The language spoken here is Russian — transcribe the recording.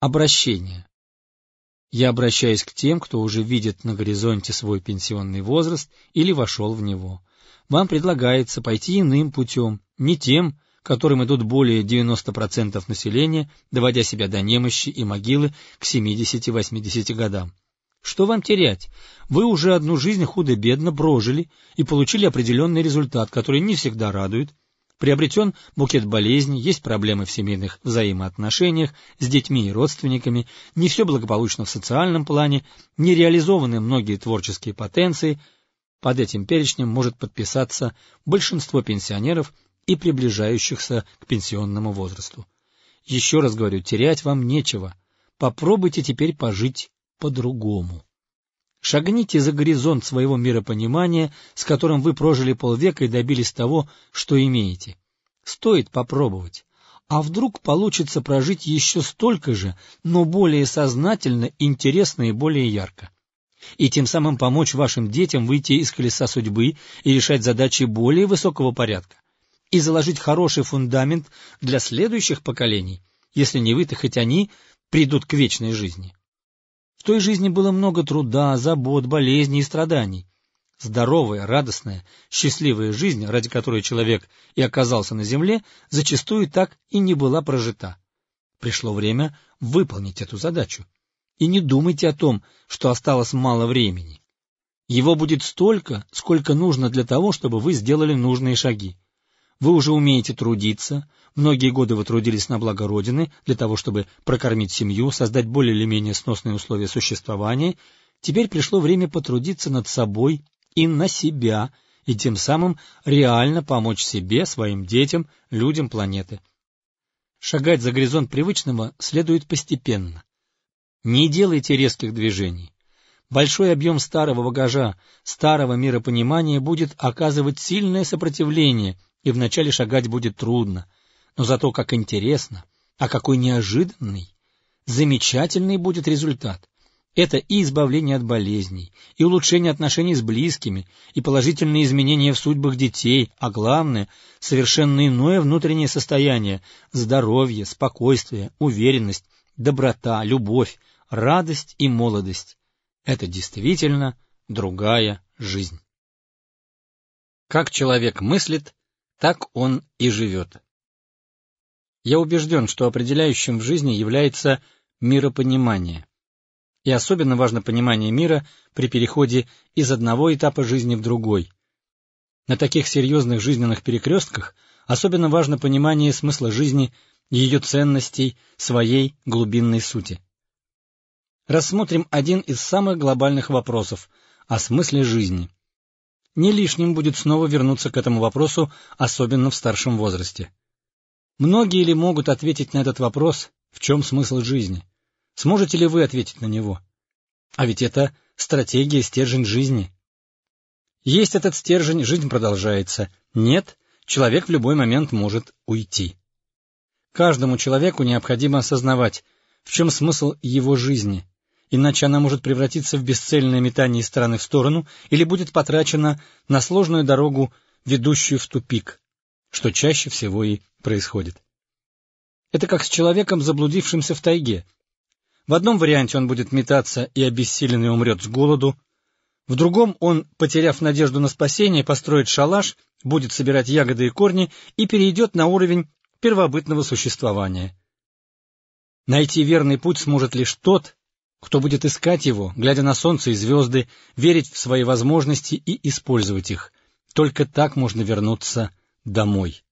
Обращение. Я обращаюсь к тем, кто уже видит на горизонте свой пенсионный возраст или вошел в него. Вам предлагается пойти иным путем, не тем, которым идут более 90% населения, доводя себя до немощи и могилы к 70-80 годам. Что вам терять? Вы уже одну жизнь худо-бедно прожили и получили определенный результат, который не всегда радует, Приобретен букет болезней, есть проблемы в семейных взаимоотношениях с детьми и родственниками, не все благополучно в социальном плане, не реализованы многие творческие потенции. Под этим перечнем может подписаться большинство пенсионеров и приближающихся к пенсионному возрасту. Еще раз говорю, терять вам нечего. Попробуйте теперь пожить по-другому. Шагните за горизонт своего миропонимания, с которым вы прожили полвека и добились того, что имеете. Стоит попробовать. А вдруг получится прожить еще столько же, но более сознательно, интересно и более ярко. И тем самым помочь вашим детям выйти из колеса судьбы и решать задачи более высокого порядка. И заложить хороший фундамент для следующих поколений, если не вы, то хоть они придут к вечной жизни. В той жизни было много труда, забот, болезней и страданий. Здоровая, радостная, счастливая жизнь, ради которой человек и оказался на земле, зачастую так и не была прожита. Пришло время выполнить эту задачу. И не думайте о том, что осталось мало времени. Его будет столько, сколько нужно для того, чтобы вы сделали нужные шаги. Вы уже умеете трудиться, многие годы вы трудились на благо Родины для того, чтобы прокормить семью, создать более или менее сносные условия существования. Теперь пришло время потрудиться над собой и на себя, и тем самым реально помочь себе, своим детям, людям планеты. Шагать за горизонт привычного следует постепенно. Не делайте резких движений. Большой объем старого багажа, старого миропонимания будет оказывать сильное сопротивление – и вначале шагать будет трудно, но зато как интересно, а какой неожиданный, замечательный будет результат. Это и избавление от болезней, и улучшение отношений с близкими, и положительные изменения в судьбах детей, а главное — совершенно иное внутреннее состояние, здоровье, спокойствие, уверенность, доброта, любовь, радость и молодость. Это действительно другая жизнь. Как человек мыслит, так он и живет. Я убежден, что определяющим в жизни является миропонимание. И особенно важно понимание мира при переходе из одного этапа жизни в другой. На таких серьезных жизненных перекрестках особенно важно понимание смысла жизни, ее ценностей, своей глубинной сути. Рассмотрим один из самых глобальных вопросов о смысле жизни – не лишним будет снова вернуться к этому вопросу, особенно в старшем возрасте. Многие ли могут ответить на этот вопрос, в чем смысл жизни? Сможете ли вы ответить на него? А ведь это стратегия, стержень жизни. Есть этот стержень, жизнь продолжается. Нет, человек в любой момент может уйти. Каждому человеку необходимо осознавать, в чем смысл его жизни, иначе она может превратиться в бесцельное метание из стороны в сторону или будет потрачена на сложную дорогу, ведущую в тупик, что чаще всего и происходит. Это как с человеком, заблудившимся в тайге. В одном варианте он будет метаться и обессиленный умрет с голоду, в другом он, потеряв надежду на спасение, построит шалаш, будет собирать ягоды и корни и перейдет на уровень первобытного существования. Найти верный путь сможет лишь тот, кто будет искать его, глядя на солнце и звезды, верить в свои возможности и использовать их. Только так можно вернуться домой.